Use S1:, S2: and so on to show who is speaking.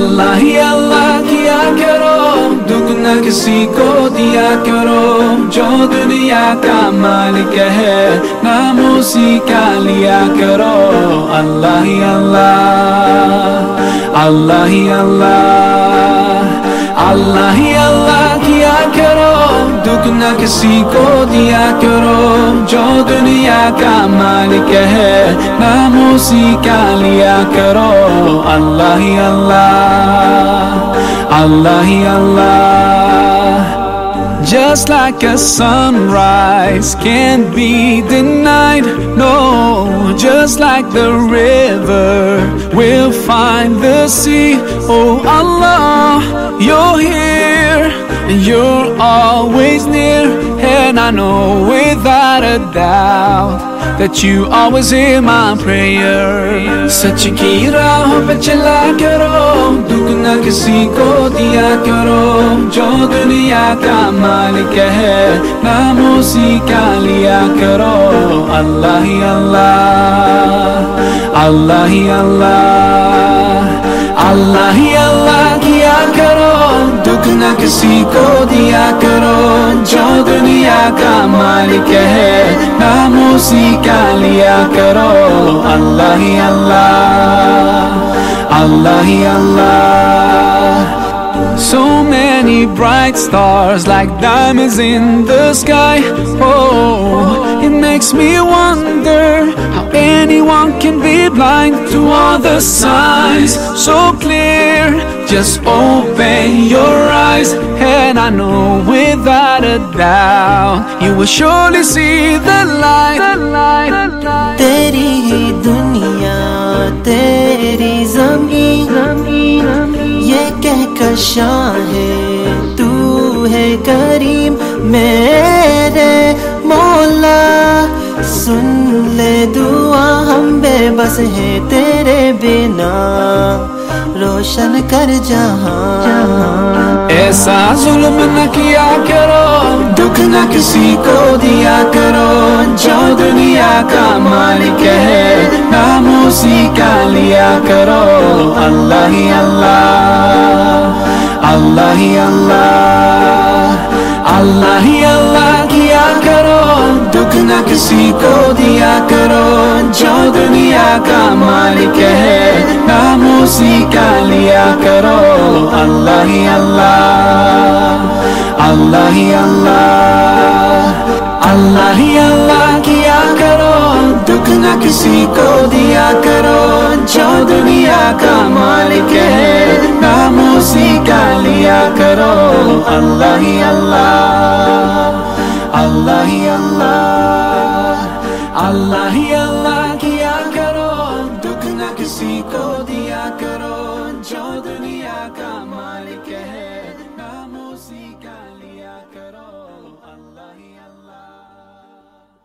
S1: اللہ ہی اللہ کیا کرو؟ دگنا کسی کو دیا کرو۔ جو دنیا کا مالک ہے نام اسی کا لیا کرو۔ اللہ ہی اللہ اللہ ہی اللہ اللہ ہی اللہ۔ دنیا کرو دکھ نہ کسی کو دیا کرو جو دنیا کا مالک ہے نام کا لیا کرو اللہ ہی اللہ اللہ ہی اللہ Just like a sunrise can't be denied, no. Just like the river, we'll find the sea. Oh Allah, your you're always near. And I know without a doubt that you always hear my prayer. सच की राहों पे चला करो दुख न किसी को दिया करो जो दुनिया का मालिक है नाम उसी का लिया करो अल्लाह ही अल्लाह अल्लाह ही अल्लाह अल्लाह ही अल्लाह किया करो दुख न किसी को दिया करो जो दुनिया का मालिक है नाम उसी का लिया करो अल्लाह ही अल्लाह अल्लाह ही अल्लाह So many bright stars like diamonds in the sky. Oh, it makes me wonder how anyone can be blind to all the signs so clear. Just open your eyes, and I know without a doubt you will surely see the light. The light, the light.
S2: तेरी ही दुनिया तेरी जमीन ये कहकशा है तू है करीम मेरे मौला سن لے دعا ہم بے بس ہیں تیرے بنا۔
S1: روشن کر جہاں۔ ایسا ظلم نہ کیا کرو، دکھ نہ کسی کو دیا کرو۔ جو دنیا کا مالک ہے نام اسی کا لیا کرو۔ اللہ ہی اللہ اللہ ہی اللہ اللہ ہی اللہ۔ نہ کسی کو دیا کرو، جو دنیا کا مالک ہے نام اسی کا لیا کرو۔ اللہ ہی اللہ اللہ ہی اللہ اللہ ہی اللہ کیا کرو۔ دکھ نہ کسی کو دیا کرو، جو دنیا کا مالک ہے نام اسی کا لیا کرو۔ اللہ ہی اللہ اللہ ہی اللہ۔ अल्लाह ही अल्लाह किया करो दुख न किसी को दिया करो जो दुनिया का मालिक